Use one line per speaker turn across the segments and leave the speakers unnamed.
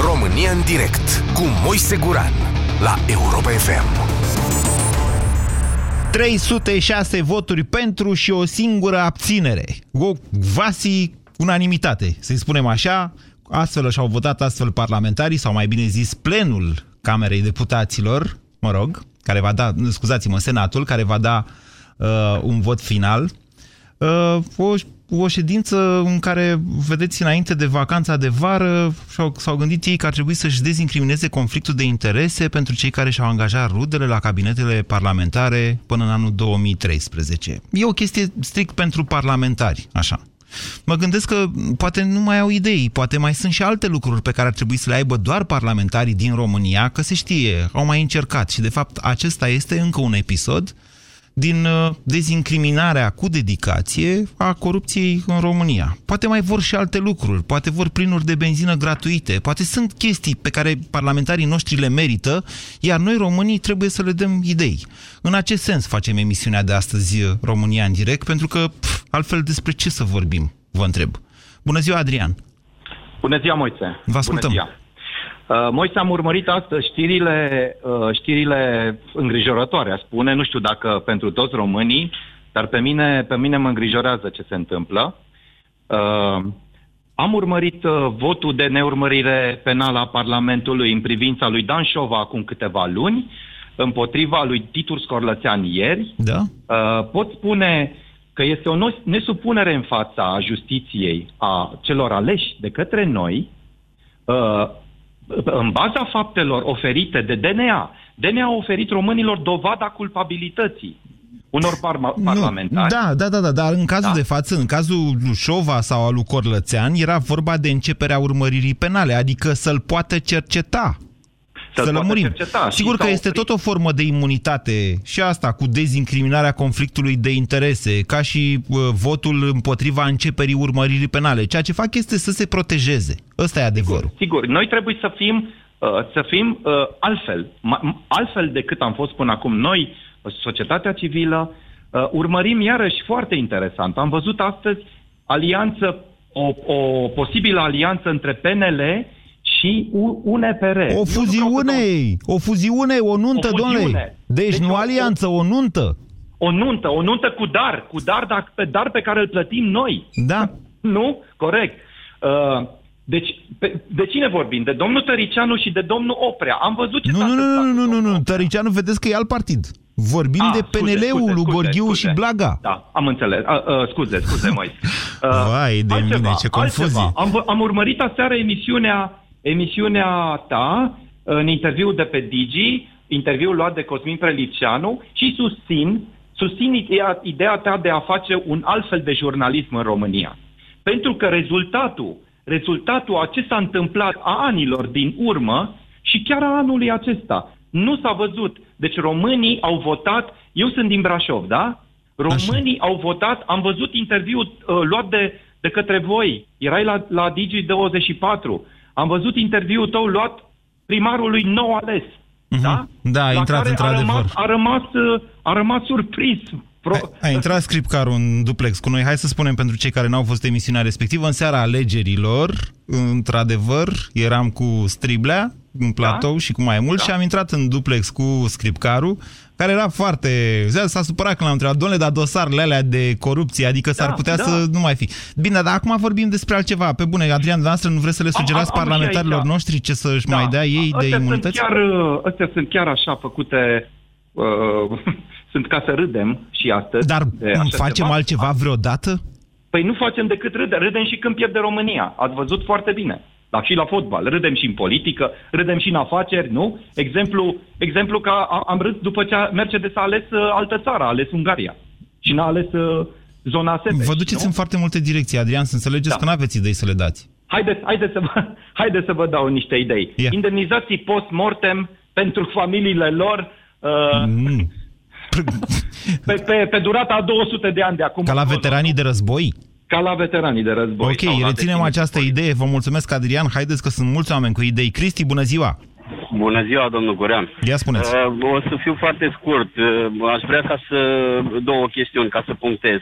România în direct cu Moise Guran la Europa FM.
306 voturi pentru și o singură abținere. O vasi unanimitate, să-i spunem așa. Astfel și-au votat astfel parlamentarii, sau mai bine zis plenul Camerei Deputaților, mă rog, care va da, scuzați-mă, Senatul, care va da uh, un vot final. Uh, o o ședință în care, vedeți, înainte de vacanța de vară, s-au gândit ei că ar trebui să-și dezincrimineze conflictul de interese pentru cei care și-au angajat rudele la cabinetele parlamentare până în anul 2013. E o chestie strict pentru parlamentari, așa. Mă gândesc că poate nu mai au idei, poate mai sunt și alte lucruri pe care ar trebui să le aibă doar parlamentarii din România, că se știe, au mai încercat și de fapt acesta este încă un episod din uh, dezincriminarea cu dedicație a corupției în România. Poate mai vor și alte lucruri, poate vor plinuri de benzină gratuite, poate sunt chestii pe care parlamentarii noștri le merită, iar noi românii trebuie să le dăm idei. În acest sens facem emisiunea de astăzi uh, România în direct, pentru că pf, altfel despre ce să vorbim, vă întreb. Bună ziua, Adrian!
Bună ziua, Moise!
Vă ascultăm!
Bună ziua. Uh, Moise, am urmărit astăzi știrile, uh, știrile îngrijorătoare, spune, nu știu dacă pentru toți românii, dar pe mine, pe mine mă îngrijorează ce se întâmplă. Uh, am urmărit uh, votul de neurmărire penală a Parlamentului în privința lui Dan Șova acum câteva luni, împotriva lui Titur Scorlățean ieri.
Da?
Uh, pot spune că este o nesupunere în fața justiției a celor aleși de către noi, uh, în baza faptelor oferite de DNA, DNA a oferit românilor dovada culpabilității unor par- parlamentari.
Da, da, da, da, dar în cazul da. de față, în cazul lui Șova sau al lui Corlățean, era vorba de începerea urmăririi penale, adică să-l poată cerceta să, să lămurim. Cerceta Sigur că este tot o formă de imunitate și asta cu dezincriminarea conflictului de interese, ca și uh, votul împotriva începerii urmăririi penale. Ceea ce fac este să se protejeze. Ăsta e adevărul.
Sigur, sigur. noi trebuie să fim, uh, să fim uh, altfel, altfel decât am fost până acum. Noi, societatea civilă, uh, urmărim iarăși foarte interesant. Am văzut astăzi alianță, o, o posibilă alianță între PNL și UNPR.
O fuziune, o fuziune, o nuntă, o domnule. Deci, deci nu o, alianță, o nuntă.
O nuntă, o nuntă cu dar, cu dar, dar, pe, dar pe care îl plătim noi.
Da.
nu? Corect. Uh, deci, pe, de cine vorbim? De domnul Tăricianu și de domnul Oprea. Am văzut ce
Nu, nu, nu, nu, nu, nu, nu, Tăricianu, vedeți că e alt partid. Vorbim ah, de PNL-ul lui Gorghiu scuze. și Blaga.
Da, am înțeles. Uh, uh, scuze, scuze, Moise.
Uh, Vai de altceva, mine, ce confuzie.
Am, am urmărit aseară emisiunea emisiunea ta, în interviul de pe Digi, interviul luat de Cosmin Preliceanu și susțin, susțin ideea, ideea ta de a face un alt fel de jurnalism în România. Pentru că rezultatul, rezultatul a ce s-a întâmplat a anilor din urmă și chiar a anului acesta nu s-a văzut. Deci românii au votat, eu sunt din Brașov, da? Românii Așa. au votat, am văzut interviul uh, luat de, de către voi, erai la, la Digi24, am văzut interviul tău luat primarului nou ales. Uh-huh. Da?
Da, a intrat într-adevăr.
A rămas, a rămas surprins.
Pro... A, a intrat Scripcar un duplex cu noi. Hai să spunem pentru cei care n-au fost emisiunea respectivă. În seara alegerilor, într-adevăr, eram cu Striblea în platou da? și cu mai mult da. și am intrat în duplex cu Scripcarul care era foarte... S-a supărat când l-am întrebat, domnule, dar dosarele alea de corupție, adică s-ar da, putea da. să nu mai fi. Bine, dar acum vorbim despre altceva. Pe bune, Adrian, noastră nu vreți să le sugerați am, am parlamentarilor noștri ce să-și da. mai dea ei astea de imunități?
Sunt chiar, astea sunt chiar așa făcute... Uh, sunt ca să râdem și astăzi.
Dar facem ceva. altceva vreodată?
Păi nu facem decât râdem. Râdem și când pierde România. Ați văzut foarte bine. Dar și la fotbal. Râdem și în politică, râdem și în afaceri, nu? Exemplu, exemplu că am râs după ce Mercedes a ales uh, altă țară, a ales Ungaria. Și n-a ales uh, zona Sebeș,
Vă duceți nu? în foarte multe direcții, Adrian, să înțelegeți da. că nu aveți idei să le dați.
Haideți, haideți, să, vă, haideți să vă dau niște idei. Yeah. Indemnizații post-mortem pentru familiile lor uh, mm. pe, pe, pe durata a 200 de ani de acum.
Ca la veteranii de război?
Ca la veteranii de război.
Ok, reținem această idee. Vă mulțumesc, Adrian. Haideți că sunt mulți oameni cu idei. Cristi, bună ziua!
Bună ziua, domnul Gorean.
Ia spuneți. Uh,
o să fiu foarte scurt. Uh, aș vrea ca să... două chestiuni ca să punctez.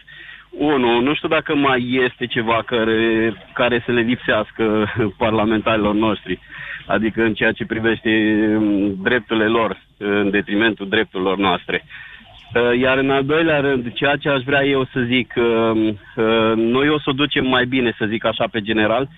Unu, nu știu dacă mai este ceva care, care să le lipsească parlamentarilor noștri. adică în ceea ce privește um, drepturile lor, în detrimentul drepturilor noastre. Uh, iar în al doilea rând, ceea ce aș vrea eu să zic, um, uh, noi o să o ducem mai bine, să zic așa pe general,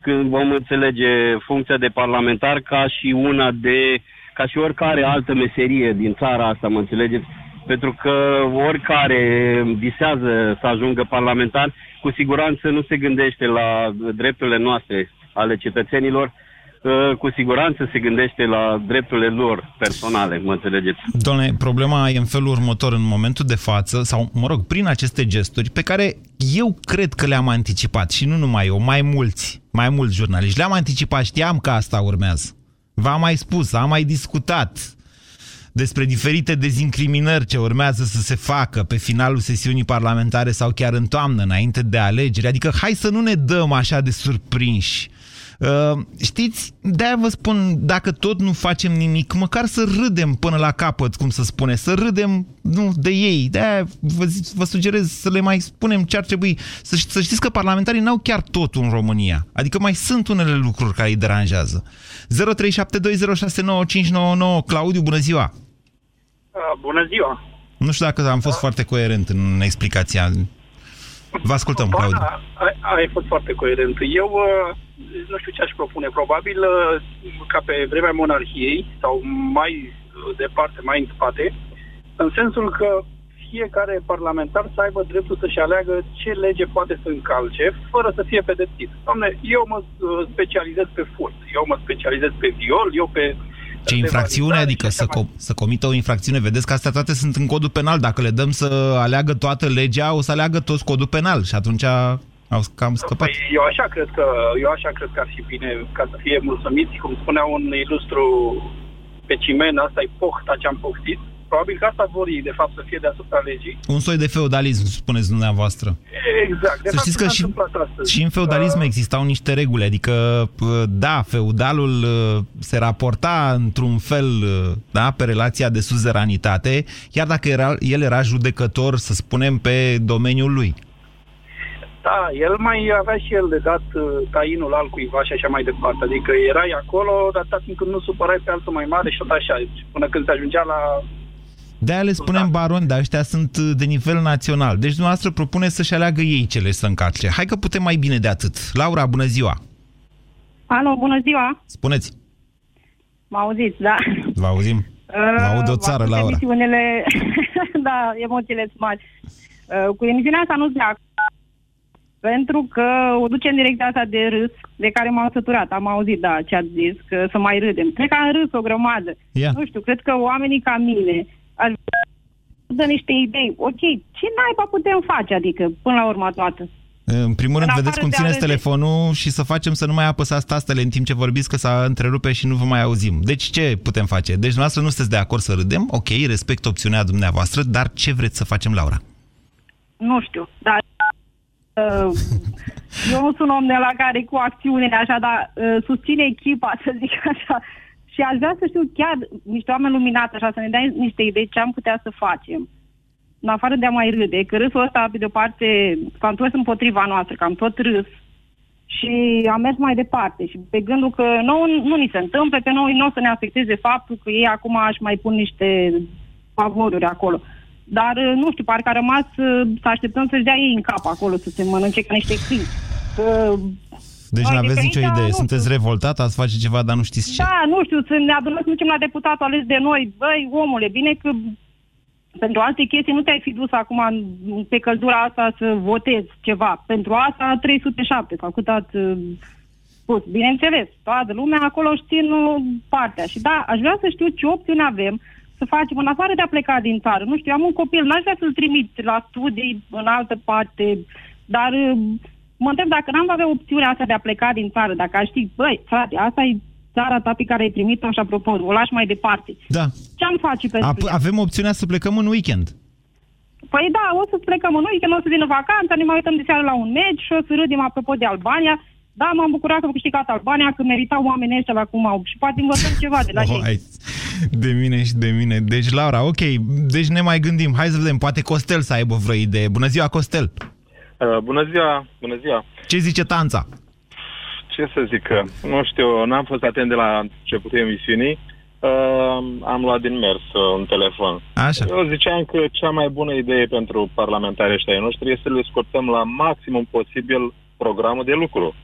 când vom înțelege funcția de parlamentar ca și una de, ca și oricare altă meserie din țara asta, mă înțelegeți? Pentru că oricare visează să ajungă parlamentar, cu siguranță nu se gândește la drepturile noastre ale cetățenilor, cu siguranță se gândește la drepturile lor personale, mă înțelegeți?
Doamne, problema e în felul următor. În momentul de față, sau, mă rog, prin aceste gesturi, pe care eu cred că le-am anticipat, și nu numai eu, mai mulți, mai mulți jurnaliști, le-am anticipat, știam că asta urmează. V-am mai spus, am mai discutat despre diferite dezincriminări ce urmează să se facă pe finalul sesiunii parlamentare sau chiar în toamnă, înainte de alegeri. Adică hai să nu ne dăm așa de surprinși Uh, știți, de-aia vă spun, dacă tot nu facem nimic, măcar să râdem până la capăt, cum să spune, să râdem nu, de ei. De-aia vă, vă sugerez să le mai spunem ce ar trebui. Să, să știți că parlamentarii n-au chiar tot în România. Adică mai sunt unele lucruri care îi deranjează. 0372069599 Claudiu, bună ziua!
Uh, bună ziua!
Nu știu dacă am fost da. foarte coerent în explicația. Vă ascultăm, Claudiu.
Ai, ai fost foarte coerent. Eu uh, nu știu ce aș propune. Probabil uh, ca pe vremea monarhiei sau mai uh, departe, mai în spate, în sensul că fiecare parlamentar să aibă dreptul să-și aleagă ce lege poate să încalce, fără să fie pedepsit. Doamne, eu mă uh, specializez pe furt, eu mă specializez pe viol, eu pe...
Ce infracțiune? Adică să, com să comită o infracțiune. Vedeți că astea toate sunt în codul penal. Dacă le dăm să aleagă toată legea, o să aleagă toți codul penal și atunci au cam scăpat. Păi,
eu așa cred că eu așa cred că ar fi bine ca să fie mulțumiți, cum spunea un ilustru pe cimen, asta e pohta ce am pohtit. Probabil că asta vor ei, de fapt, să fie deasupra legii.
Un soi de feudalism, spuneți dumneavoastră.
Exact. De
să știți că și, și în feudalism uh... existau niște reguli, adică, da, feudalul uh, se raporta într-un fel, uh, da, pe relația de suzeranitate, chiar dacă era, el era judecător, să spunem, pe domeniul lui.
Da, el mai avea și el de dat uh, tainul al cuiva și așa mai departe. Adică erai acolo, dar atâta timp când nu supărai pe altul mai mare și tot așa, până când se ajungea la...
De-aia le spunem baron, dar ăștia sunt uh, de nivel național. Deci dumneavoastră propune să-și aleagă ei cele să încarce. Hai că putem mai bine de atât. Laura, bună ziua!
Alo, bună ziua!
Spuneți!
Mă auziți, da?
Vă auzim. Uh, mă aud o țară, Laura.
Emisiunile... da, emoțiile sunt mari. Uh, cu emisiunea asta nu-ți pentru că o duce în direcția asta de râs, de care m-am săturat. Am auzit, da, ce ați zis, că să mai râdem. Cred că am râs o grămadă.
Yeah.
Nu știu, cred că oamenii ca mine ar dă niște idei. Ok, ce naiba putem face, adică, până la urmă toată?
În primul rând, vedeți cum țineți telefonul și să facem să nu mai apăsați tastele în timp ce vorbiți, că s-a întrerupe și nu vă mai auzim. Deci ce putem face? Deci dumneavoastră nu sunteți de acord să râdem, ok, respect opțiunea dumneavoastră, dar ce vreți să facem, Laura?
Nu știu, dar Uh, eu nu sunt om de la care cu acțiunile așa, dar uh, susține echipa, să zic așa. Și aș vrea să știu chiar niște oameni luminați așa, să ne dea niște idei ce am putea să facem. În afară de a mai râde, că râsul ăsta, pe de-o parte, cam tot împotriva noastră, cam tot râs. Și am mers mai departe și pe gândul că nu, nu ni se întâmplă, pe noi nu o să ne afecteze faptul că ei acum aș mai pun niște favoruri acolo. Uh, dar, uh, nu știu, parcă a rămas uh, să așteptăm să-și dea ei în cap acolo, să se mănânce ca niște câini.
Deci nu aveți nicio idee. Sunteți revoltat, ați face ceva, dar nu știți ce.
Da, nu știu, să ne adunăm să ducem la deputatul ales de noi. Băi, omule, bine că pentru alte chestii nu te-ai fi dus acum pe căldura asta să votezi ceva. Pentru asta 307, sau cât ați uh, spus. Bineînțeles, toată lumea acolo știe partea. Și da, aș vrea să știu ce opțiuni avem să facem, în afară de a pleca din țară. Nu știu, am un copil, n-aș vrea să-l trimit la studii în altă parte, dar uh, mă întreb dacă n-am avea opțiunea asta de a pleca din țară, dacă aș ști, băi, frate, asta e țara ta pe care ai trimit-o și apropo, o lași mai departe.
Da.
Ce am face pentru
A, Avem opțiunea să plecăm în weekend.
Păi da, o să plecăm în weekend, o să vină vacanța, ne mai uităm de seară la un meci și o să râdim apropo de Albania. Da, m-am bucurat că au câștigat Albania, că meritau oamenii ăștia la cum au. Și poate învățăm ceva de la oh, ei.
De mine și de mine. Deci, Laura, ok, deci ne mai gândim. Hai să vedem, poate Costel să aibă vreo idee. Bună ziua, Costel!
Uh, bună ziua, bună ziua!
Ce zice Tanța?
ce să zic, nu știu, n-am fost atent de la începutul emisiunii, uh, am luat din mers uh, un telefon.
Așa.
Eu ziceam că cea mai bună idee pentru parlamentarii ăștia noștri este să le scurtăm la maximum posibil programul de lucru.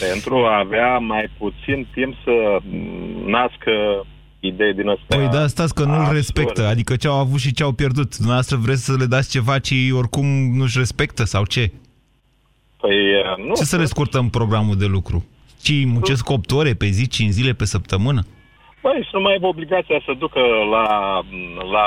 Pentru a avea mai puțin timp să mm, nască idei din astea.
Păi da, stați că nu-l
absurde.
respectă, adică ce au avut și ce au pierdut. Dumneavoastră vreți să le dați ceva ce ei oricum nu-și respectă sau ce?
Păi, uh, nu.
Ce să le scurtăm programul de lucru? Ci muncesc 8 ore pe zi, 5 zile pe săptămână?
Păi, să nu mai aibă obligația să ducă la, la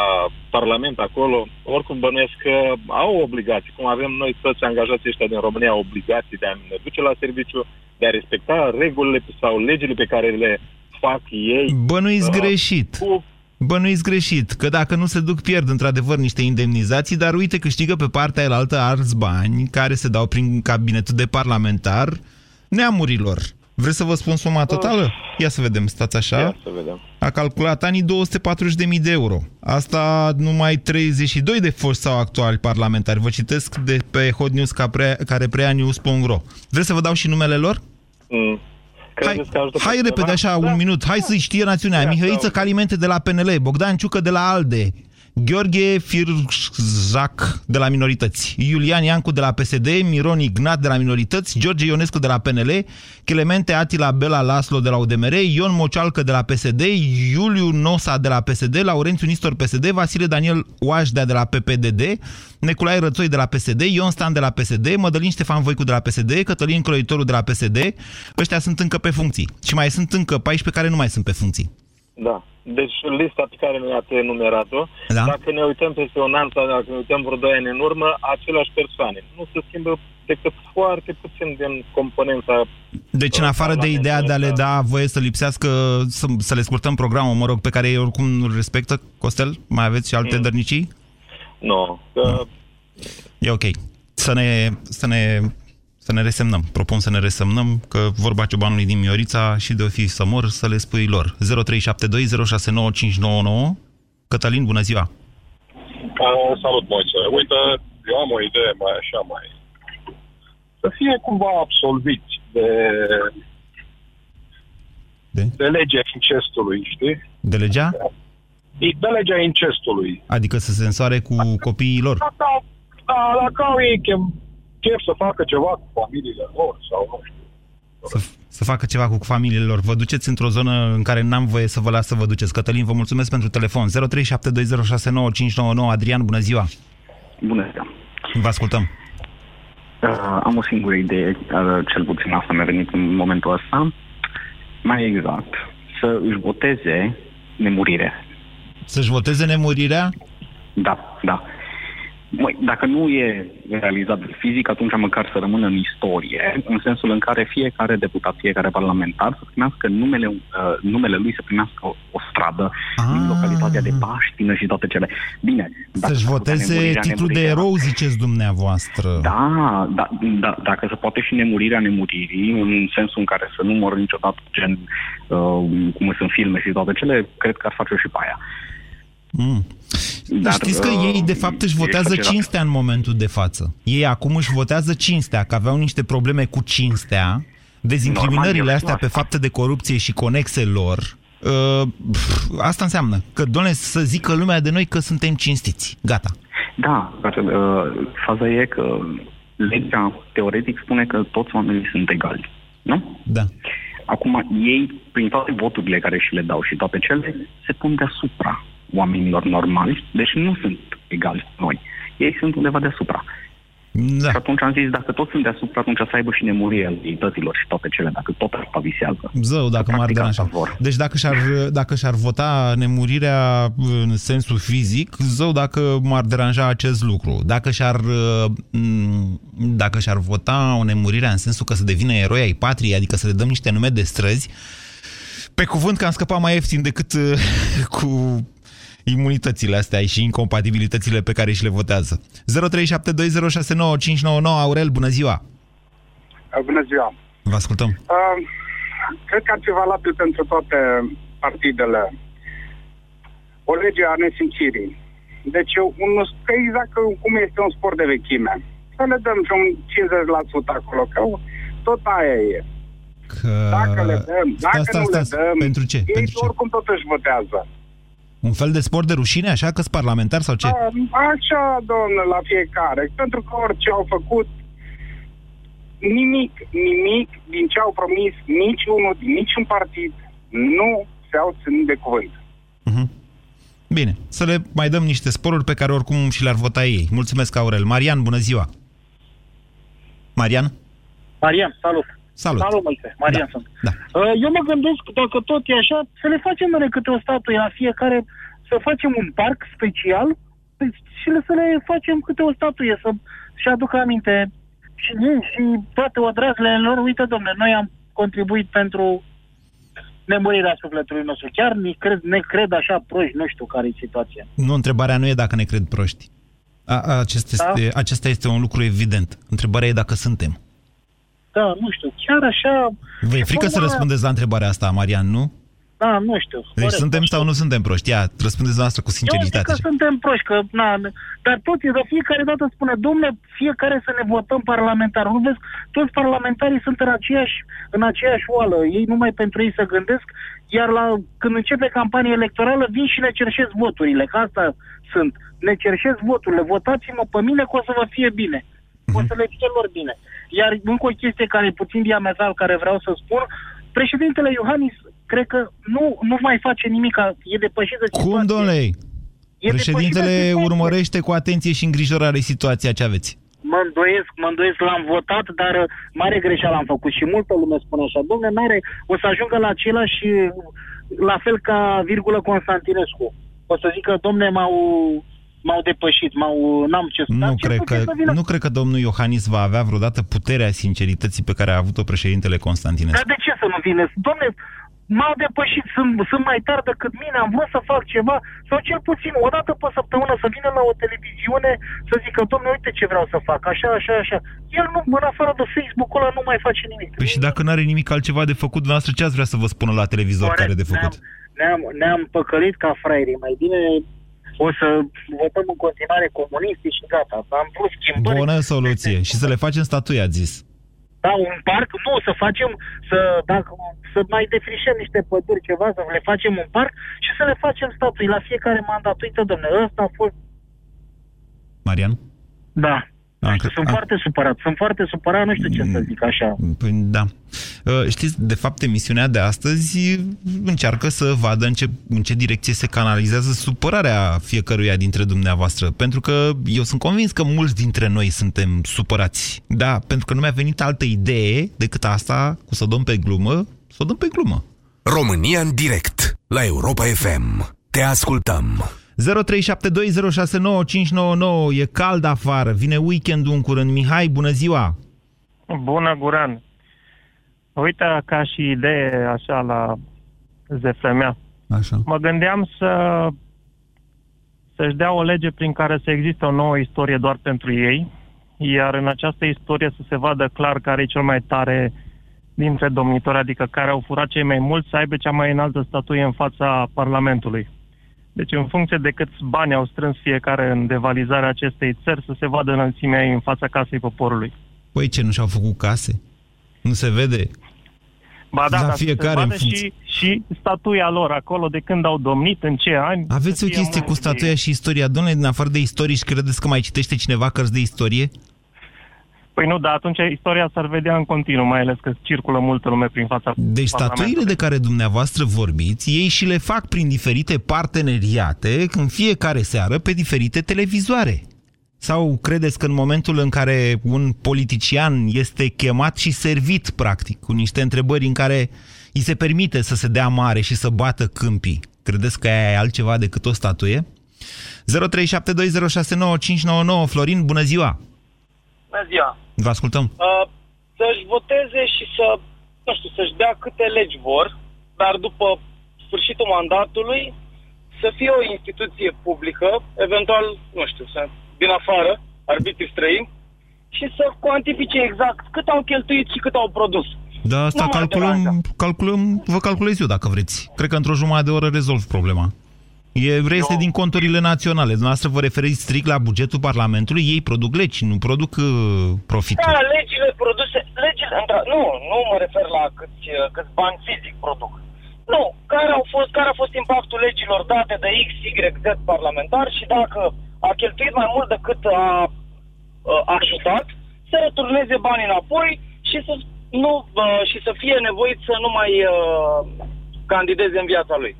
Parlament acolo. Oricum bănuiesc că au obligații, cum avem noi toți angajații ăștia din România, obligații de a ne duce la serviciu, de a respecta regulile sau legile pe care le fac ei.
Bănuiți
Uh,
greșit.
Cu
Bănuiți greșit, că dacă nu se duc, pierd într-adevăr niște indemnizații, dar uite, câștigă pe partea aia alți bani care se dau prin cabinetul de parlamentar neamurilor. Vreți să vă spun suma totală? Ia să vedem, stați așa.
Ia să vedem.
A calculat anii 240.000 de euro. Asta numai 32 de foști sau actuali parlamentari. Vă citesc de pe Hot News ca pre, care preia news.ro. Vreți să vă dau și numele lor?
Mm.
Hai,
Credeți că ajută pe
hai
cineva?
repede așa,
Da.
un minut. Hai să știe națiunea.
Ia,
Mihăiță
da.
Calimente de la PNL, Bogdan Ciucă de la ALDE, Gheorghe Firjac de la Minorități, Iulian Iancu de la PSD, Miron Ignat de la Minorități, George Ionescu de la PNL, Clemente Atila Bela Laslo de la UDMR, Ion Mocialcă de la PSD, Iuliu Nosa de la PSD, Laurențiu Nistor PSD, Vasile Daniel Oașdea de la PPDD, Neculae Rățoi de la PSD, Ion Stan de la PSD, Mădălin Ștefan Voicu de la PSD, Cătălin Croitoru de la PSD. Ăștia sunt încă pe funcții. Și mai sunt încă 14 care nu mai sunt pe funcții.
Da. Deci lista pe care ne-ați enumerat-o,
Da.
dacă ne uităm peste un an sau dacă ne uităm vreo doi ani în urmă, aceleași persoane. Nu se schimbă decât foarte puțin din componența
Deci, în afară de ideea de a le da voie să lipsească, să, să le scurtăm programul, mă rog, pe care ei oricum nu respectă, Costel, mai aveți și alte
Mm.
dărnicii?
Nu. Că
E ok. Să ne, să ne, să ne resemnăm. Propun să ne resemnăm că vorba ciobanului din Miorița și de o fi să mor, să le spui lor. 0372069599 Cătălin, bună ziua!
Uh, salut, Moise. Uite, eu am o idee mai așa, mai... Să fie cumva absolviți de,
De?
de legea incestului, știi?
De legea?
De legea incestului.
Adică să se însoare cu copiii lor.
Dacă, da, dacă au ei chef, chef să facă ceva cu familiile lor sau nu știu.
Să, să facă ceva cu familiile lor. Vă duceți într-o zonă în care n-am voie să vă las să vă duceți. Cătălin, vă mulțumesc pentru telefon. 0372069599 Adrian, bună ziua!
Bună ziua.
Vă ascultăm.
Uh, am o singură idee, uh, cel puțin asta mi-a venit în momentul ăsta. Mai exact, să își voteze nemurirea.
Să-și voteze nemurirea?
Da, da. Măi, dacă nu e realizabil fizic, atunci măcar să rămână în istorie, în sensul în care fiecare deputat, fiecare parlamentar să primească numele, uh, numele lui să primească o, o stradă
Ah.
din localitatea de Paștină și toate cele. Bine. dacă
Să-și
s-ar putea
voteze
nemurirea,
titlul de
nemurirea-
erou, ziceți dumneavoastră.
Da, da, da, dacă se poate și nemurirea nemuririi, în sensul în care să nu mor niciodată, gen uh, cum sunt filme și toate cele, cred că ar face și pe aia.
Mm. Dar, Știți că
uh,
ei, de fapt, își votează
exagerat.
cinstea în momentul de față. Ei acum își votează cinstea, că aveau niște probleme cu cinstea, dezincriminările
Normal, eu
astea
știu
pe fapte de corupție și conexe lor. Uh, pf, asta înseamnă că, doamne, să zică lumea de noi că suntem cinstiți. Gata.
Da, dar uh, faza e că legea teoretic spune că toți oamenii sunt egali, nu?
Da.
Acum, ei, prin toate voturile care și le dau și toate cele, se pun deasupra oamenilor normali, deci nu sunt egali cu noi. Ei sunt undeva deasupra.
Da.
Și atunci am zis, dacă toți sunt deasupra, atunci să aibă și nemurirea leităților și toate cele, dacă tot asta visează.
Zău, dacă
Că
m-ar
practic
deranja.
asta vor.
Deci dacă și-ar, dacă și-ar vota nemurirea în sensul fizic, zău, dacă m-ar deranja acest lucru. Dacă și-ar, uh, m, dacă și-ar vota o nemurire în sensul că să devină eroi ai patriei, adică să le dăm niște nume de străzi, pe cuvânt că am scăpat mai ieftin decât uh, cu imunitățile astea și incompatibilitățile pe care și le votează. 0372069599 Aurel, bună ziua!
Uh, Bună ziua!
Vă ascultăm.
Uh, cred că ar fi valabil pentru toate partidele o lege a nesimțirii. Deci, un, că exact că cum este un sport de vechime. Să le dăm și un 50% acolo, că tot aia e.
Că...
Dacă le dăm, dacă
stați,
nu
stați,
le dăm,
Pentru ce?
ei
Pentru ce?
oricum tot își votează.
Un fel de sport de rușine, așa că parlamentar sau ce?
Da, așa, domnule, la fiecare. Pentru că orice au făcut, nimic, nimic din ce au promis niciunul, din niciun partid, nu se-au ținut de cuvânt.
Mhm. Bine, să le mai dăm niște sporuri pe care oricum și le-ar vota ei. Mulțumesc, Aurel. Marian, bună ziua! Marian?
Marian, salut.
Salut.
Salut, Moise. Marian
Da,
sunt.
da.
Uh, Eu mă gândesc, dacă tot e așa, să le facem noi câte o statuie la fiecare, să facem un parc special și le- să le facem câte o statuie, să și aducă aminte și ei și toate odrazele lor. Uite, domne, noi am contribuit pentru nemurirea sufletului nostru. Chiar ne cred, ne cred așa proști, nu știu care e situația.
Nu, întrebarea nu e dacă ne cred proști. A, a, acest
Da?
este, acesta este un lucru evident. Întrebarea e dacă suntem.
Da, nu știu, chiar așa...
Vă e frică să
Forma-
răspundeți la întrebarea asta, Marian, nu?
Da, nu știu.
Deci
corect.
suntem sau nu suntem proști? Ia, răspundeți noastră cu
Eu zic
sinceritate.
că suntem proști, că, na, dar tot e de fiecare dată spune, domnule, fiecare să ne votăm parlamentar. Nu vezi, toți parlamentarii sunt în aceeași, în aceeași oală. Ei numai pentru ei să gândesc, iar la, când începe campania electorală, vin și ne cerșesc voturile, că asta sunt. Ne cerșesc voturile, votați-mă pe mine că o să vă fie bine. O să le fie lor bine. Iar încă o chestie care e puțin diametral, care vreau să spun, președintele Iohannis, cred că nu, nu mai face nimic, e depășit de
Cum,
situație.
domnule?
E
Președintele
depășit de situație.
urmărește cu atenție și îngrijorare situația ce aveți.
Mă îndoiesc, mă îndoiesc, l-am votat, dar uh, mare greșeală am făcut și multă lume spune așa. Domne, n-are, o să ajungă la același, la fel ca virgulă Constantinescu. O să zică, domne, m-au, m-au depășit, m-au, n-am ce să dar
Nu
cel
cred,
puțin
că,
să vină-
nu cred că domnul Iohannis va avea vreodată puterea sincerității pe care a avut-o președintele Constantinescu.
Dar de ce să nu vine? Domne, m-au depășit, sunt, sunt mai tare decât mine, am vrut să fac ceva, sau cel puțin o dată pe săptămână să vină la o televiziune să zică, domne, uite ce vreau să fac, așa, așa, așa. El nu, în afară de Facebook-ul ăla, nu mai face nimic.
Păi și dacă nu are nimic altceva de făcut, dumneavoastră ce ați vrea să vă spună la televizor
Corect,
care de făcut?
Ne-am, ne-am, ne-am păcălit ca fraierii. Mai bine o să votăm în continuare comuniștii și gata. Am vrut schimbări.
Bună soluție. Și să le facem statuie, ați zis.
Da, un parc, nu, să facem, să, dacă, să mai defrișăm niște păduri, ceva, să le facem un parc și să le facem statui la fiecare mandat. Uite, domnule, ăsta a fost...
Marian?
Da.
Am,
Sunt foarte supărat, sunt foarte supărat, nu știu ce să zic așa.
Păi, da. Uh, Știți, de fapt, emisiunea de astăzi încearcă să vadă în ce, în ce direcție se canalizează supărarea fiecăruia dintre dumneavoastră. Pentru că eu sunt convins că mulți dintre noi suntem supărați. Da, pentru că nu mi-a venit altă idee decât asta, cu să o dăm pe glumă, să o dăm pe glumă.
România în direct la Europa FM. Te ascultăm.
0372069599 e cald afară, vine weekendul în curând. Mihai, bună ziua!
Bună, Guran! Uite, ca și idee, așa, la ZFM,
Așa.
mă gândeam să să-și dea o lege prin care să existe o nouă istorie doar pentru ei, iar în această istorie să se vadă clar care e cel mai tare dintre domnitori, adică care au furat cei mai mulți, să aibă cea mai înaltă statuie în fața Parlamentului. Deci, în funcție de câți bani au strâns fiecare în devalizarea acestei țări, să se vadă înălțimea ei în fața casei poporului.
Păi ce, nu și-au făcut case? Nu se vede?
Ba da,
La
dar să
fiecare
se
în
vadă
funcție.
și, și statuia lor acolo, de când au domnit, în ce ani.
Aveți
să
o
fie
chestie
mâini
cu statuia și istoria. Domnule, din afară de istorici, credeți că mai citește cineva cărți de istorie?
Păi nu, dar atunci istoria s-ar vedea în continuu, mai ales că circulă multă lume prin fața
Deci statuile de care dumneavoastră vorbiți, ei și le fac prin diferite parteneriate în fiecare seară pe diferite televizoare. Sau credeți că în momentul în care un politician este chemat și servit, practic, cu niște întrebări în care îi se permite să se dea mare și să bată câmpii, credeți că aia e altceva decât o statuie? 0372069599 Florin, bună ziua!
Bună ziua!
Vă ascultăm!
Uh, să-și voteze și să, nu știu, să-și dea câte legi vor, dar după sfârșitul mandatului să fie o instituție publică, eventual, nu știu, să, din afară, arbitri străini, și să cuantifice exact cât au cheltuit și cât au produs.
Da, asta
Nu mă
calculăm, calculăm, vă calculez eu dacă vreți. Cred că într-o jumătate de oră rezolv problema. E reiese din conturile naționale. Dumneavoastră vă referiți strict la bugetul Parlamentului, ei produc legi, nu produc uh, profituri.
Da, legile produse, legile, între, nu, nu mă refer la câți, câți bani fizic produc. Nu, care, au fost, care a fost impactul legilor date de X, Y, Z parlamentar și dacă a cheltuit mai mult decât a, a ajutat, să returneze banii înapoi și să, nu, și să fie nevoit să nu mai uh, candideze în viața lui.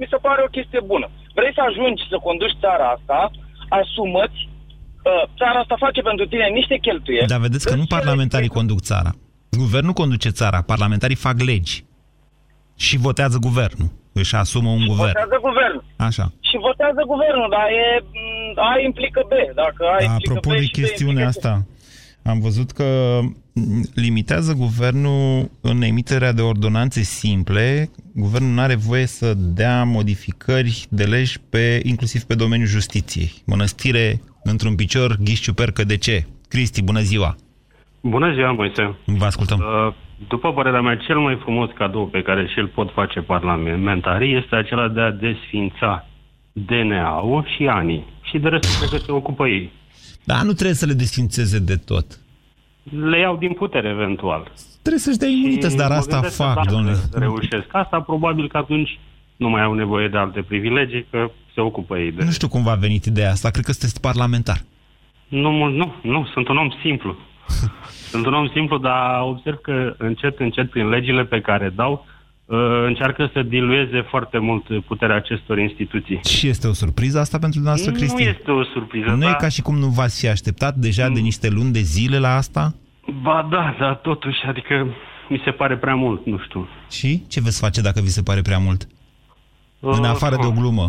Mi se pare o chestie bună. Vrei să ajungi să conduci țara asta, asumăți uh, țara asta face pentru tine niște cheltuieli.
Dar vedeți că nu parlamentarii conduc țara. Guvernul conduce țara, parlamentarii fac legi și votează guvernul. Își asumă un
și
guvern.
Votează guvernul.
Așa.
Și votează guvernul, dar e, A implică B. Dacă A implică
Apropo
B
de
și B
chestiunea
implică C.
asta, am văzut că limitează guvernul în emiterea de ordonanțe simple. Guvernul nu are voie să dea modificări de legi pe, inclusiv pe domeniul justiției. Mănăstire într-un picior, ghișciu percă de ce? Cristi, bună ziua!
Bună ziua, Moise.
Vă ascultăm.
Uh, După părerea mea, cel mai frumos cadou pe care și-l pot face parlamentarii este acela de a desfința DNA-ul și anii. Și de rest, cred că se ocupă ei.
Dar nu trebuie să le desfințeze de tot.
Le iau din putere, eventual.
Trebuie să-și dea imunități,
Și
dar
mă
asta
gândesc că
fac,
dacă
domnule.
reușesc asta, probabil că atunci nu mai au nevoie de alte privilegii, că se ocupă ei de...
Nu știu cum v-a venit ideea asta, cred că sunteți parlamentar.
Nu, mult- nu, nu, sunt un om simplu. sunt un om simplu, dar observ că încet, încet, prin legile pe care dau, uh, încearcă să dilueze foarte mult puterea acestor instituții.
Și este o surpriză asta pentru dumneavoastră,
Nu
Cristi?
este o surpriză,
Nu e
dar-
ca și cum nu v-ați fi așteptat deja de niște luni de zile la asta?
Ba da, dar totuși, adică mi se pare prea mult, nu știu.
Și ce veți face dacă vi se pare prea mult? În
Uh,
afară de o glumă.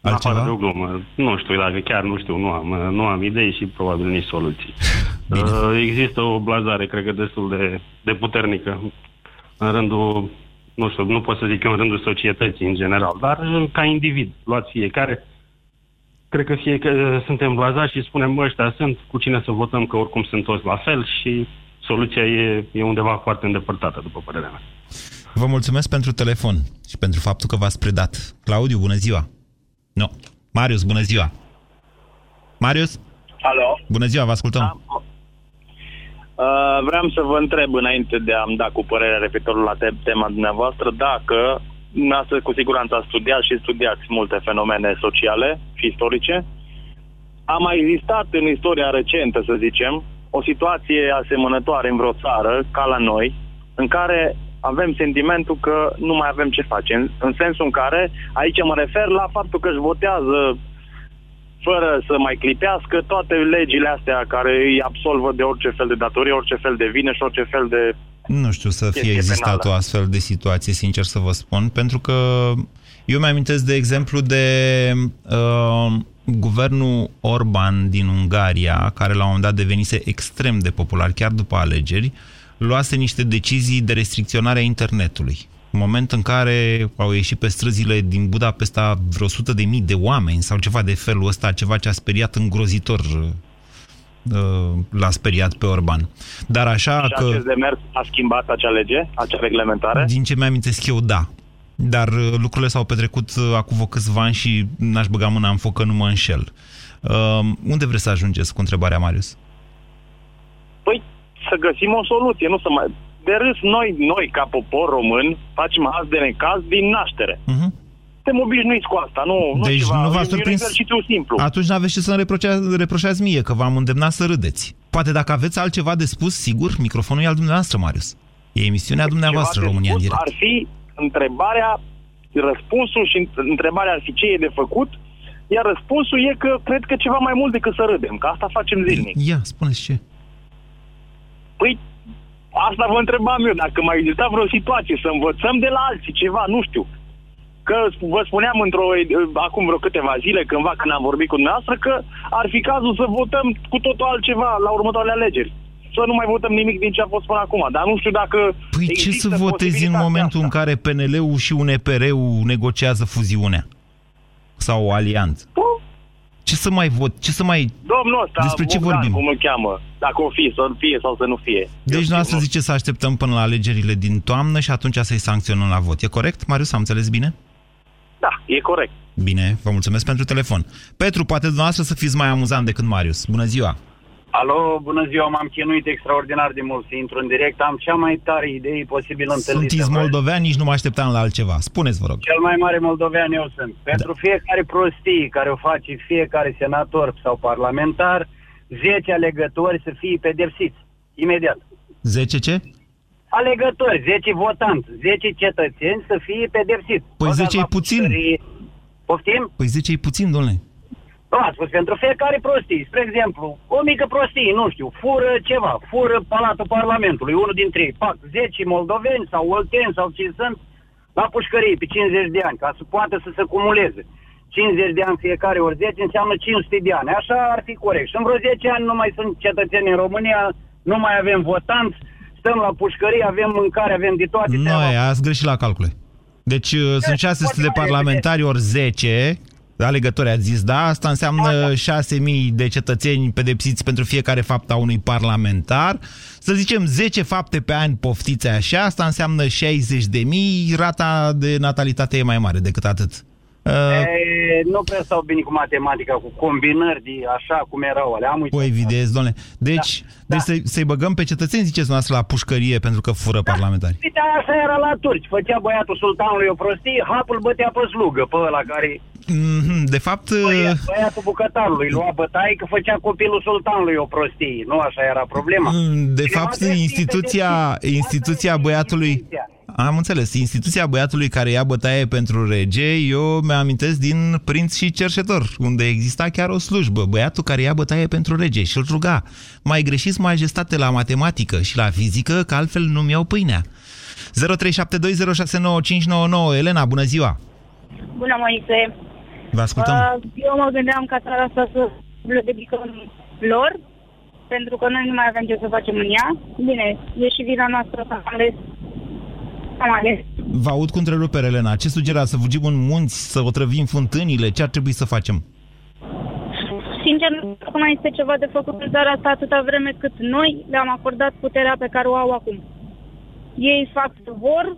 În
Altceva?
afară de o glumă. Nu știu, dacă chiar nu știu, nu am, nu am idei și probabil nici soluții. Uh, există o blazare, cred că destul de, de puternică în rândul, nu știu, nu pot să zic eu în rândul societății în general, dar uh, ca individ, luați fiecare, cred că fiecare suntem blazați și spunem, mă, ăștia sunt, cu cine să votăm, că oricum sunt toți la fel și soluția e, e undeva foarte îndepărtată, după părerea mea.
Vă mulțumesc pentru telefon și pentru faptul că v-ați predat. Claudiu, bună ziua! Nu. Marius, bună ziua! Marius,
Alo?
bună ziua, vă ascultăm.
Uh, vreau să vă întreb înainte de a-mi da cu părerea referitor la te- tema dumneavoastră dacă dumneavoastră cu siguranță ați studiat și studiați multe fenomene sociale și istorice. A mai existat în istoria recentă, să zicem, o situație asemănătoare în vreo țară, ca la noi, în care avem sentimentul că nu mai avem ce face. În, în sensul în care, aici mă refer la faptul că își votează fără să mai clipească toate legile astea care îi absolvă de orice fel de datorie, orice fel de vină și orice fel de...
Nu știu să fie
Chestie
existat
penală.
o astfel de situație, sincer să vă spun, pentru că eu mi-amintesc de exemplu de uh, guvernul Orban din Ungaria, care la un moment dat devenise extrem de popular, chiar după alegeri, luase niște decizii de restricționare a internetului. În moment în care au ieșit pe străzile din Budapesta vreo sută de mii de oameni sau ceva de felul ăsta, ceva ce a speriat îngrozitor uh, l-a speriat pe Orban. Dar așa
și
că...
acest demers a schimbat acea lege, acea reglementare?
Din ce mi-amintesc eu, da. Dar uh, lucrurile s-au petrecut uh, acum vreo câțiva ani și n-aș băga mâna în foc că nu mă înșel. Uh, unde vreți să ajungeți cu întrebarea, Marius?
Păi să găsim o soluție, nu să mai... De râs noi, noi ca popor român, facem azi de necaz din naștere.
Uh-huh.
Suntem obișnuiți cu asta, nu, nu
Deci
ceva,
nu v-a
e un
surprins?
exercițiu simplu.
Atunci n-aveți ce să-mi reproșea- reproșați mie, că v-am îndemnat să râdeți. Poate dacă aveți altceva de spus, sigur, microfonul e al dumneavoastră, Marius. E emisiunea dumneavoastră,
Ceva de
România în
spus
direct.
Ar fi întrebarea, răspunsul și întrebarea ar fi ce e de făcut, iar răspunsul e că cred că ceva mai mult decât să râdem, că asta facem zilnic.
Ia, spuneți ce.
Păi, asta vă întrebam eu, dacă mai exista vreo situație, să învățăm de la alții ceva, nu știu. Că vă spuneam într-o, acum vreo câteva zile, cândva când am vorbit cu dumneavoastră, că ar fi cazul să votăm cu totul altceva la următoarele alegeri. Să nu mai votăm nimic din ce a fost până acum. Dar nu știu dacă
Păi ce să votezi în momentul în care PNL-ul și UNPR-ul negociază fuziunea? Sau o alianță? Ce să mai vot? Ce să mai...
Domnul ăsta,
Despre ce
Bogdan,
vorbim?
cum îl cheamă, dacă o fie, să fie sau să nu fie.
Deci noastră zice să așteptăm până la alegerile din toamnă și atunci să-i sancționăm la vot. E corect, Marius? Am înțeles bine?
Da, e corect.
Bine, vă mulțumesc pentru telefon. Petru, poate dumneavoastră să fiți mai amuzant decât Marius. Bună ziua!
Alo, bună ziua, m-am chinuit extraordinar de mult să intru în direct. Am cea mai tare idee posibil întâlnită.
Sunteți moldovean, nici nu mă așteptam la altceva. Spuneți, vă rog.
Cel mai mare moldovean eu sunt. Pentru da. fiecare prostie care o face fiecare senator sau parlamentar, 10 alegători să fie pedepsiți. Imediat.
10 ce?
Alegători, 10 votanți, 10 cetățeni să fie pedepsiți.
Păi
Băgați
10 e
la
puțin.
pușcărie. Poftim?
Păi 10 e puțin, domnule.
Nu, am spus pentru fiecare prostie. Spre exemplu, o mică prostie, nu știu, fură ceva, fură Palatul Parlamentului, unul dintre ei, pac, 10 moldoveni sau olteni sau ce sunt, la pușcărie pe 50 de ani, ca să poată să se cumuleze. 50 de ani fiecare ori 10 înseamnă 500 de ani. Așa ar fi corect. Și în vreo 10 ani nu mai sunt cetățeni în România, nu mai avem votanți, stăm la pușcărie, avem mâncare, avem de toate.
Nu, ați greșit la calcule. Deci uh, sunt 600 de parlamentari ori 10 alegători, ați zis, da? Asta înseamnă 6.000 de cetățeni pedepsiți pentru fiecare fapt a unui parlamentar. Să zicem 10 fapte pe an poftiți așa, asta înseamnă 60.000, rata de natalitate e mai mare decât atât. Uh,
E, nu prea stau bine cu matematica, cu combinări de așa cum erau alea. Am uitat.
Păi, evident, domnule. Deci, da, deci da. Să, să-i băgăm pe cetățeni, ziceți noastră, la pușcărie pentru că fură da. parlamentari.
Uite, așa era la turci. Făcea băiatul sultanului o prostie, hapul bătea pe slugă, pe ăla care...
Mhm, De fapt,
Băia, băiatul bucătarului lua bătaie că făcea copilul sultanului o prostie. Nu așa era problema.
Mm, de
Cineva
fapt,
trebuie să fie
instituția,
pedepsit.
instituția băiatului... Am înțeles. Instituția băiatului care ia bătaie pentru rege, eu mi-amintesc din Prinț și Cerșetor, unde exista chiar o slujbă. Băiatul care ia bătaie pentru rege și îl ruga. Mai greșiți majestate la matematică și la fizică, că altfel nu-mi iau pâinea. 0372069599 Elena, bună ziua!
Bună, Moise.
Vă ascultăm.
Uh, eu mă gândeam ca țara asta să le dedicăm lor, pentru că noi nu mai avem ce să facem în ea. Bine, e și vina noastră să am ales. Am ales.
Vă aud cu întrerupere, Elena. Ce sugerați? Să fugim în munți, să otrăvim fântânile? Ce ar trebui să facem?
Sincer, nu mai este ceva de făcut în țara asta atâta vreme cât noi le-am acordat puterea pe care o au acum. Ei fac ce vor,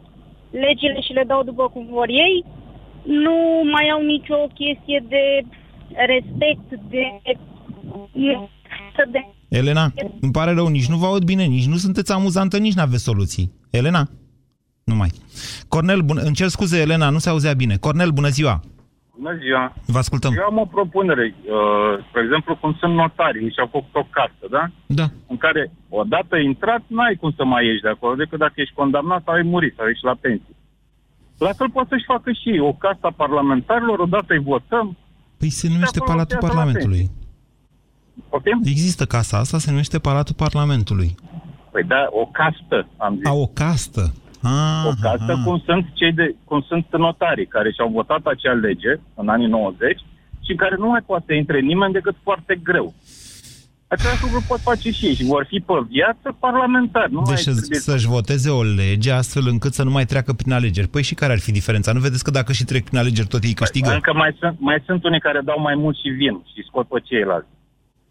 legile și le dau după cum vor ei, nu mai au nicio chestie de respect, de... de
Elena, îmi pare rău, nici nu vă aud bine, nici nu sunteți amuzantă, nici nu aveți soluții. Elena? Nu mai. Cornel, bun... îmi cer scuze, Elena, nu se auzea bine. Cornel, bună ziua!
Bună ziua!
Vă ascultăm.
Eu am o propunere. Uh, spre exemplu, cum sunt notari, mi și-au făcut o casă, da?
Da.
În care, odată intrat, n-ai cum să mai ieși de acolo, decât dacă ești condamnat sau ai murit, sau ești la pensie. La fel poate să-și facă și ei o casă a parlamentarilor, odată îi votăm.
Păi se numește
acolo
Palatul
viața la
Parlamentului.
Poftim?
Există casa asta, se numește Palatul Parlamentului.
Păi da, o castă, am zis.
A, o castă. Ah,
o casă
ah.
cum sunt cei de, cum sunt notarii care și-au votat acea lege în anii 90 și în care nu mai poate intre nimeni decât foarte greu. Același lucru pot face și ei și vor fi pe viață parlamentari. Nu
Deci
mai
să-
trebuie-
să-și voteze o lege astfel încât să nu mai treacă prin alegeri. Păi și care ar fi diferența? Nu vedeți că dacă și trec prin alegeri tot ei câștigă?
Încă mai sunt, mai sunt unii care dau mai mult și vin și scot pe ceilalți.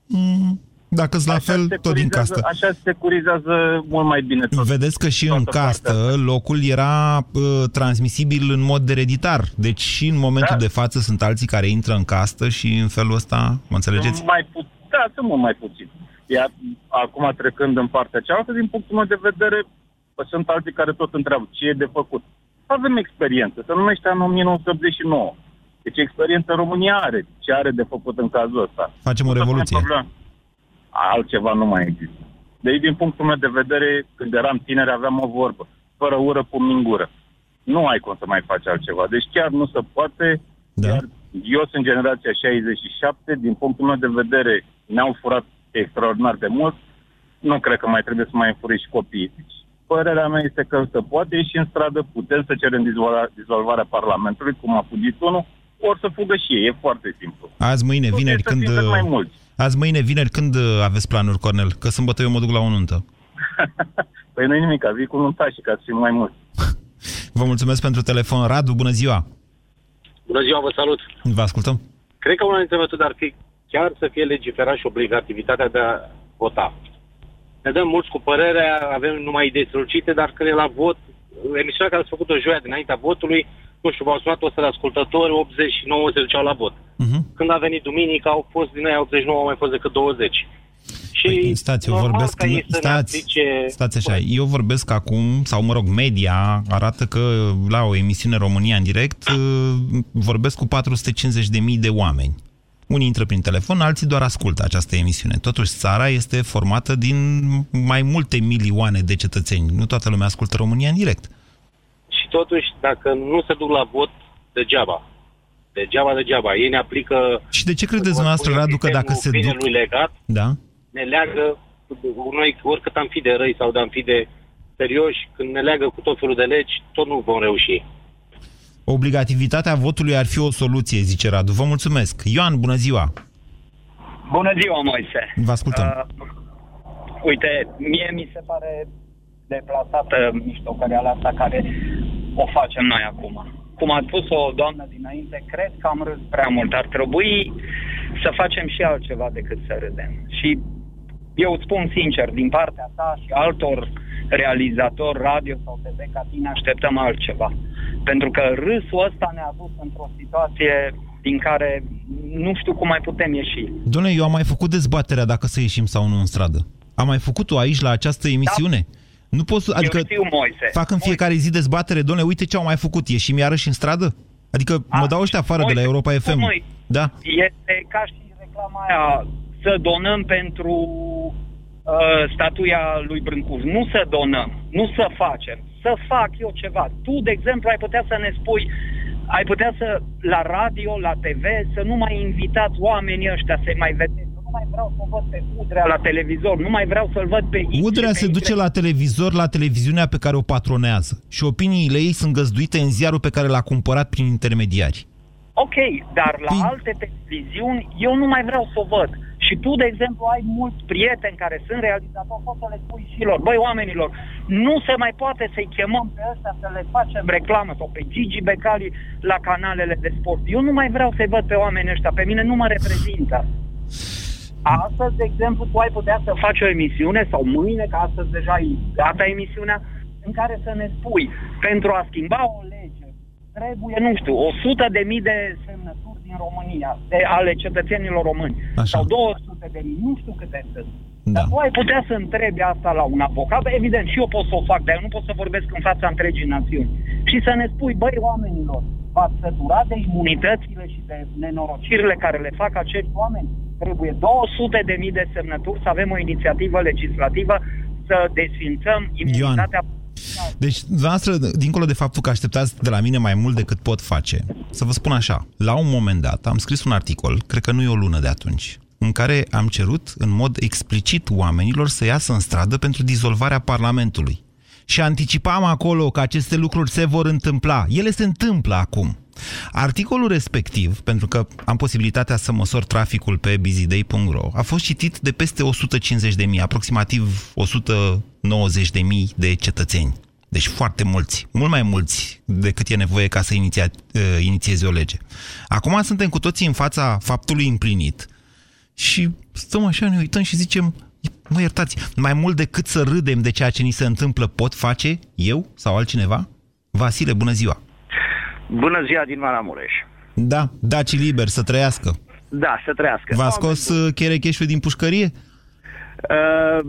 Mm, Dacă sunt la fel, tot din
Securizează-
castă.
Așa se securizează mult mai bine tot.
Vedeți că și în castă locul era uh, transmisibil în mod dereditar. Deci și în momentul
Da.
de față sunt alții care intră în castă și în felul ăsta, mă înțelegeți?
Sunt mai pu- da, sunt mult mai puțin. Iar acum trecând în partea cealaltă, din punctul meu de vedere, bă, sunt alții care tot întreabă ce e de făcut. Avem experiență, se numește în 1989. Deci experiență România are. Ce are de făcut în cazul ăsta?
Facem o
Nu se pune
revoluție.
problema. Altceva nu mai există. Deci, din punctul meu de vedere, când eram tineri, aveam o vorbă. Fără ură, pumni în gură. Nu ai cum să mai faci altceva. Deci chiar nu se poate.
Da.
Iar eu sunt generația 67. Din punctul meu de vedere, ne-au furat extraordinar de mult. Nu cred că mai trebuie să mai înfuri și copiii. Deci, părerea mea este că se poate ieși în stradă, putem să cerem dizolva- dizolvarea Parlamentului, cum a fugit unul, ori să fugă și ei. E foarte simplu.
Azi, mâine,
Tot
vineri,
este să
când...
fie cât mai mulți.
Azi, mâine, vineri, când uh, aveți planuri, Cornel? Că sâmbătă eu mă duc la o nuntă.
Păi nu nimic, vii cu nuntașii ca să fim mai mulți.
Vă mulțumesc pentru telefon. Radu, bună ziua!
Bună ziua, vă salut.
Vă ascultăm.
Cred că una dintre metode ar fi chiar să fie legiferat și obligativitatea de a vota. Ne dăm mulți cu părerea, avem numai idei strălucite, dar când e la vot, emisiunea care ați făcut-o joia dinaintea votului, nu știu, v-au sunat 100 de ascultători, 89 se duceau la vot.
Uh-huh.
Când a venit duminica, au fost din aia 89, au mai fost decât 20. Și
Și
Păi, stați, eu
normal
vorbesc,
ca ei să ne
stați,
aplice-
stați așa, eu vorbesc acum, sau mă rog, media arată că la o emisiune România în direct uh, vorbesc cu 450.000 de oameni. Unii intră prin telefon, alții doar ascultă această emisiune. Totuși, țara este formată din mai multe milioane de cetățeni. Nu toată lumea ascultă România în direct.
Și totuși, dacă nu se duc la vot, degeaba. Degeaba, degeaba. Ei ne aplică...
Și de ce credeți dumneavoastră, Radu, că dacă se duc...
Binelui legat,
Da?
ne leagă, noi oricât am fi de răi sau de am fi de serioși, când ne leagă cu tot felul de legi, tot nu vom reuși.
Obligativitatea votului ar fi o soluție, zice Radu. Vă mulțumesc. Ioan, bună ziua!
Bună ziua, Moise.
Vă ascultăm.
Uh, uite, mie mi se pare deplasată miștocăreala asta care o facem noi acum. Cum a spus o doamnă dinainte, cred că am râs prea mult. Ar trebui să facem și altceva decât să râdem. Și eu spun sincer, din partea ta și altor realizatori radio sau TV ca tine, așteptăm altceva. Pentru că râsul ăsta ne-a dus într-o situație din care nu știu cum mai putem ieși.
Doamne, eu am mai făcut dezbaterea dacă să ieșim sau nu în stradă. Am mai făcut-o aici, la această emisiune. Nu pot să, adică
eu știu, Moise.
fac în fiecare zi dezbatere, doamne, uite ce au mai făcut, ieșim iarăși în stradă? Adică mă dau ăștia afară de la Europa FM.
Noi,
Da.
Este ca și reclama aia să donăm pentru uh, statuia lui Brâncuș. Nu să donăm, nu să facem, să fac eu ceva. Tu, de exemplu, ai putea să ne spui, ai putea să, la radio, la TV, să nu mai invitați oamenii ăștia să mai vedeți. Nu mai vreau să văd pe Udrea la televizor, nu mai vreau să-l văd pe X
Udrea
și pe
se
Y.
duce la televizor, la televiziunea pe care o patronează. Și opiniile ei sunt găzduite în ziarul pe care l-a cumpărat prin intermediari.
Ok, dar la alte televiziuni eu nu mai vreau să o văd. Și tu, de exemplu, ai mulți prieteni care sunt realizatori, poți să le spui și lor, băi, oamenilor, nu se mai poate să-i chemăm pe ăsta să le facem reclamă sau pe Gigi Becali la canalele de sport. Eu nu mai vreau să-i văd pe oamenii ăștia, pe mine nu mă reprezintă. Astăzi, de exemplu, tu ai putea să faci o emisiune sau mâine, că astăzi deja e gata emisiunea, în care să ne spui, pentru a schimba o lege, trebuie, nu știu, 100 de mii de semnături din România, de, ale cetățenilor români,
Așa.
sau 200 de mii, nu știu câte sunt.
Da.
Dar tu ai putea să întrebi asta la un avocat, evident, și eu pot să o fac, dar eu nu pot să vorbesc în fața întregii națiuni. Și să ne spui, băi, oamenilor, v-ați săturat de imunitățile și de nenorocirile care le fac acești oameni? Trebuie 200 de mii de semnături să avem o inițiativă legislativă să desfințăm imunitatea
Deci, dumneavoastră, dincolo de faptul că așteptați de la mine mai mult decât pot face, să vă spun așa, la un moment dat am scris un articol, cred că nu e o lună de atunci, în care am cerut în mod explicit oamenilor să iasă în stradă pentru dizolvarea Parlamentului. Și anticipam acolo că aceste lucruri se vor întâmpla. Ele se întâmplă acum. Articolul respectiv, pentru că am posibilitatea să măsor traficul pe busyday.ro, a fost citit de peste 150.000, aproximativ 190.000 de cetățeni. Deci foarte mulți, mult mai mulți decât e nevoie ca să iniția, uh, inițieze o lege. Acum suntem cu toții în fața faptului împlinit și stăm așa, ne uităm și zicem, mă iertați, mai mult decât să râdem de ceea ce ni se întâmplă, pot face eu sau altcineva? Vasile, bună ziua!
Bună ziua din Maramureș.
Da, Daci liber, să trăiască.
Da, să trăiască.
V-a scos uh, cherecheșul din pușcărie?
Uh,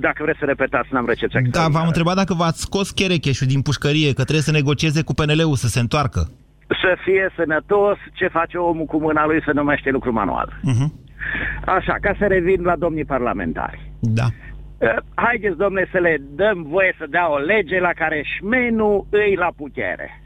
dacă vreți să repetați, n-am recepția.
Da, v-am întrebat dacă v-ați scos cherecheșul din pușcărie, că trebuie să negocieze cu PNL-ul să se întoarcă.
Să fie sănătos, ce face omul cu mâna lui se numește lucru manual.
Uh-huh.
Așa, ca să revin la domnii parlamentari.
Da.
Uh, haideți, domnule, să le dăm voie să dea o lege la care șmenul îi la putere.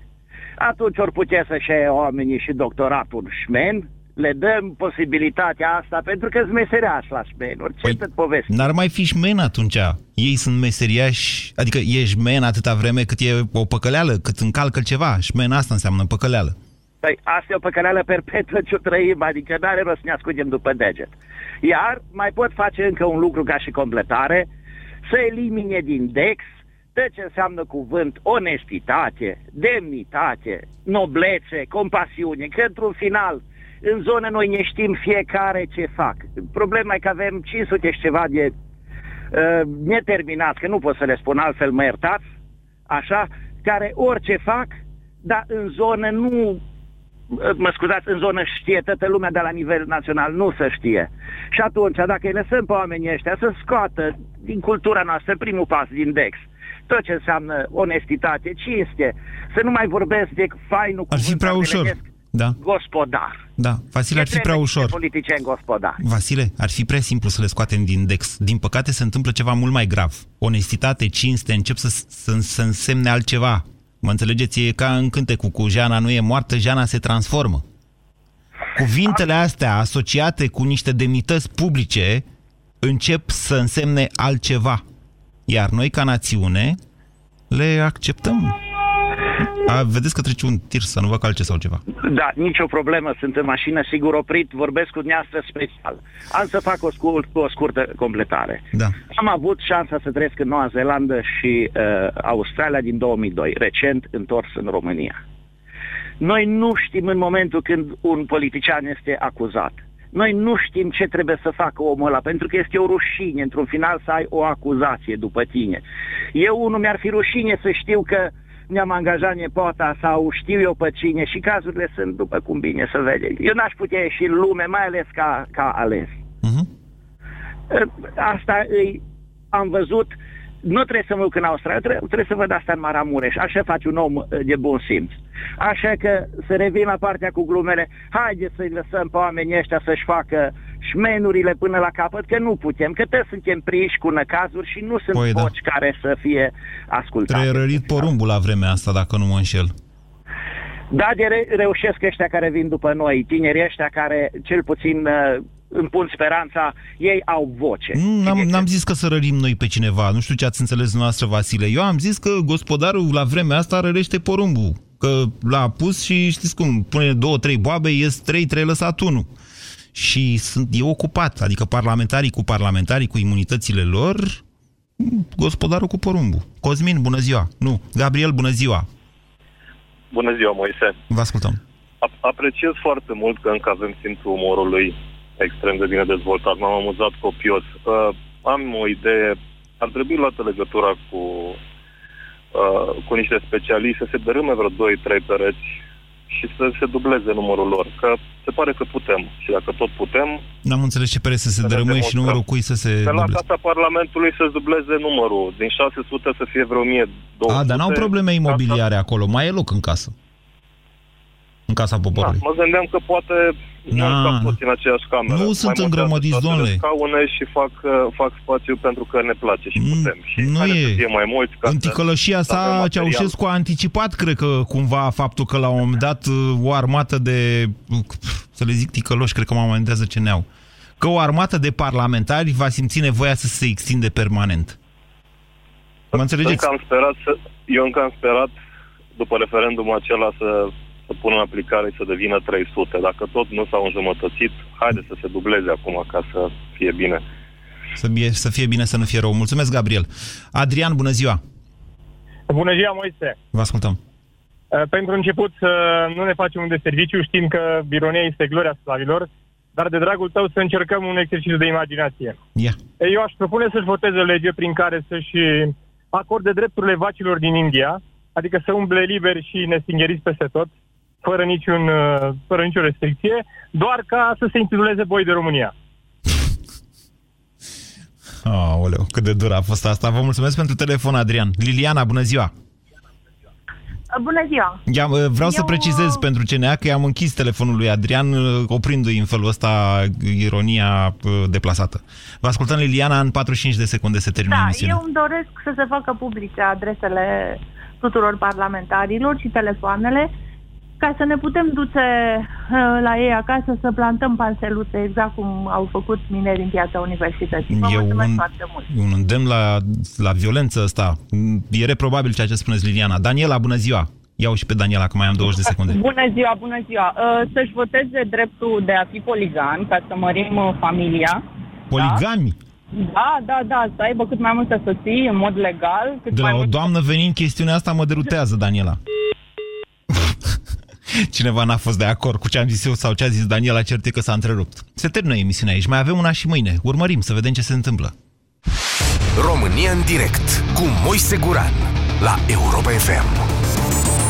Atunci ori putea să-și ia oamenii și doctoratul șmen, le dăm posibilitatea asta pentru că sunt meseriași la șmenuri. Ce păi, povesti?
N-ar mai fi șmen atunci. Ei sunt meseriași, adică e șmen atâta vreme cât e o păcăleală, cât încalcă ceva. Șmen asta înseamnă păcăleală.
Păi asta e o păcăleală perpetuă ce o trăim, adică n-are rost să ne ascundem după deget. Iar mai pot face încă un lucru ca și completare, să elimine din DEX tot ce înseamnă cuvânt onestitate, demnitate, noblețe, compasiune, că într-un final, în zonă noi ne știm fiecare ce fac. Problema e că avem 500 și ceva de uh, neterminați, că nu pot să le spun altfel, mă iertați, așa, care orice fac, dar în zonă nu mă scuzați, în zonă știe toată lumea de la nivel național, nu să știe. Și atunci, dacă îi lăsăm pe oamenii ăștia să scoată din cultura noastră primul pas din DEX, tot ce înseamnă onestitate, cinste, să nu mai vorbesc de fainul
Ar fi prea ușor. Da.
Gospodar.
Da, Vasile, ar fi prea ușor.
Politicieni gospodari.
Vasile, ar fi prea simplu să le scoatem din index. Din păcate se întâmplă ceva mult mai grav. Onestitate, cinste, încep să, să, să însemne altceva. Mă înțelegeți? E ca în cântecul cu Jana nu e moartă, Jana se transformă. Cuvintele astea asociate cu niște demnități publice încep să însemne altceva. Iar noi, ca națiune, le acceptăm. A, vedeți că trece un tir, să nu vă calce sau ceva.
Da, nicio problemă, sunt în mașină, sigur oprit, vorbesc cu dumneavoastră special. Am să fac o, scurt, o scurtă completare.
Da.
Am avut șansa să trăiesc în Noua Zeelandă și uh, Australia din 2002, recent întors în România. Noi nu știm în momentul când un politician este acuzat. Noi nu știm ce trebuie să facă omul ăla, pentru că este o rușine, într-un final, să ai o acuzație după tine. Eu, unul, mi-ar fi rușine să știu că mi-am angajat nepoata sau știu eu pe cine și cazurile sunt după cum bine să vede. Eu n-aș putea ieși în lume, mai ales ca, ca ales.
Uh-huh.
Asta îi am văzut nu trebuie să mă duc în Australia, trebuie, trebuie să văd asta în Maramureș. Așa face un om uh, de bun simț. Așa că să revin la partea cu glumele, haideți să-i lăsăm pe oamenii ăștia să-și facă șmenurile până la capăt, că nu putem, că toți suntem prinși cu năcazuri și nu sunt
Păi da.
voci care să fie ascultate.
Trebuie rărit porumbul la vremea asta, dacă nu mă înșel.
Da, de re- reușesc ăștia care vin după noi, tinerii ăștia care cel puțin uh, îmi pun speranța, ei au voce.
Nu, n-am, n-am zis că să rărim noi pe cineva. Nu știu ce ați înțeles noastră, Vasile. Eu am zis că gospodarul la vremea asta rărește porumbul. Că l-a pus și știți cum, pune două, trei boabe, ies trei, trei lăsat unul. Și sunt, e ocupat, adică parlamentarii cu parlamentarii, cu imunitățile lor, gospodarul cu porumbul. Cosmin, bună ziua! Nu, Gabriel, bună ziua!
Bună ziua, Moise.
Vă ascultăm.
A- apreciez foarte mult că încă avem simțul umorului extrem de bine dezvoltat. M-am amuzat copios. Uh, am o idee. Ar trebui luată legătura cu, uh, cu niște specialiști să se dărâme vreo 2-3 pereți și să se dubleze numărul lor. Că se pare că putem. Și dacă tot putem...
N-am înțeles ce pere să se dărâmă și numărul cui să se
De la
dubleze.
Casa Parlamentului să dubleze numărul. Din 600 să fie vreo 1200.
A, dar n-au probleme imobiliare acolo. Mai e loc în casă. În casa poporului.
Mă gândeam că poate nu
Na.
stau toți în aceeași cameră.
Nu
Mai
sunt
montează
îngrămădiți,
toate
domnule.
scaune și fac, uh, fac spațiu pentru că ne place și putem. Și
nu
haideți
e.
să fie mai mulți ca
În
să-
ticălășia
să avem
sa,
material.
Ceaușescu a anticipat, cred că, cumva, faptul că la un moment dat uh, o armată de, să le zic ticăloși, cred că mă amendează ce neau, că o armată de parlamentari va simți nevoia să se extinde permanent. Mă înțelegeți?
Încă am sperat să, eu încă am sperat, după referendumul acela, să, să pună în aplicare și să devină 300. Dacă tot nu s-au înjumătățit, haide să se dubleze acum ca să fie bine.
Să fie, să fie bine, să nu fie rău. Mulțumesc, Gabriel. Adrian, bună ziua!
Bună ziua, Moise!
Vă ascultăm.
Uh, Pentru început să nu ne facem un deserviciu, știm că ironia este gloria slavilor, dar de dragul tău să încercăm un exercițiu de imaginație.
Ia.
Eu aș propune să-și voteze o lege prin care să-și acorde drepturile vacilor din India, adică să umble liberi și nestingheriți peste tot, fără, niciun, uh, fără nicio restricție, doar ca să se intituleze Boi de România.
Aoleu, cât de dur a fost asta. Vă mulțumesc pentru telefon, Adrian. Liliana, bună ziua!
Bună ziua!
I-am, uh, vreau să
Eu,
precizez pentru CNA că i-am închis telefonul lui Adrian, uh, oprindu-i în felul ăsta ironia uh, deplasată. Vă ascultăm, Liliana, în 45 de secunde se termină
Da,
emisiunea.
eu îmi doresc să se facă publice adresele tuturor parlamentarilor și telefoanele ca să ne putem duce uh, la ei acasă să plantăm panselute exact cum au făcut minerii în piața universității. Vă
E
mulțumesc
un,
foarte mult!
un îndemn la, la violență ăsta. E reprobabil ceea ce spuneți, Liliana. Daniela, bună ziua! Iau și pe Daniela, că mai am 20 de secunde.
Bună ziua, bună ziua. Uh, Să-și voteze dreptul de a fi poligan, ca să mărim uh, familia.
Poligami?
Da, da, da, să aibă cât mai multe soții în mod legal. Cât
De
mai
la o
mult...
doamnă venind, chestiunea asta mă derutează, Daniela. Cineva n-a fost de acord cu ce am zis eu sau ce a zis Daniela, cert e că s-a întrerupt. Se termină emisiunea aici, mai avem una și mâine. Urmărim să vedem ce se întâmplă.
România în direct cu Moise Guran la Europa FM.